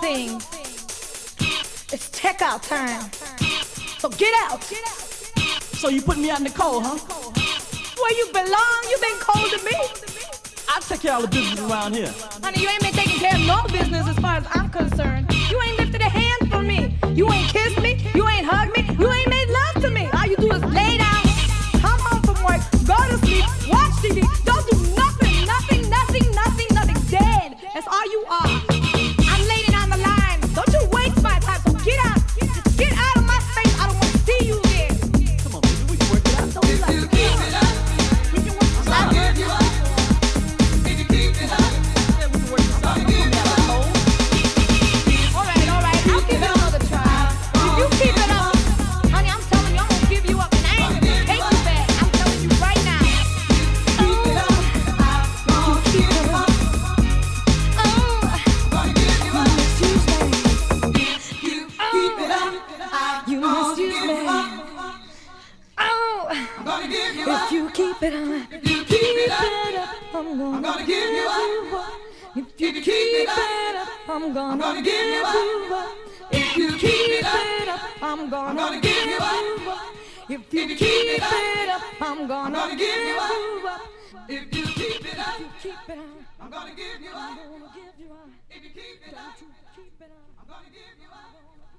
thing. It's checkout time. So get out. So you put me out in the cold, huh? Where you belong, you been cold to me. I take care of all the business around here. Honey, you ain't been taking care of no business as far as I'm concerned. You ain't lifted a hand for me. You ain't kissed me. up it, I'm if you keep, keep it up, it up I'm, gonna I'm gonna give you up. If you, if you keep, keep it up, I'm gonna, I'm gonna give you up. If you keep it up, I'm gonna, I'm gonna give you up. If you keep it up, I'm gonna, I'm gonna give you up. If you keep it up, I'm gonna give you up. If you keep it up, I'm gonna give you up.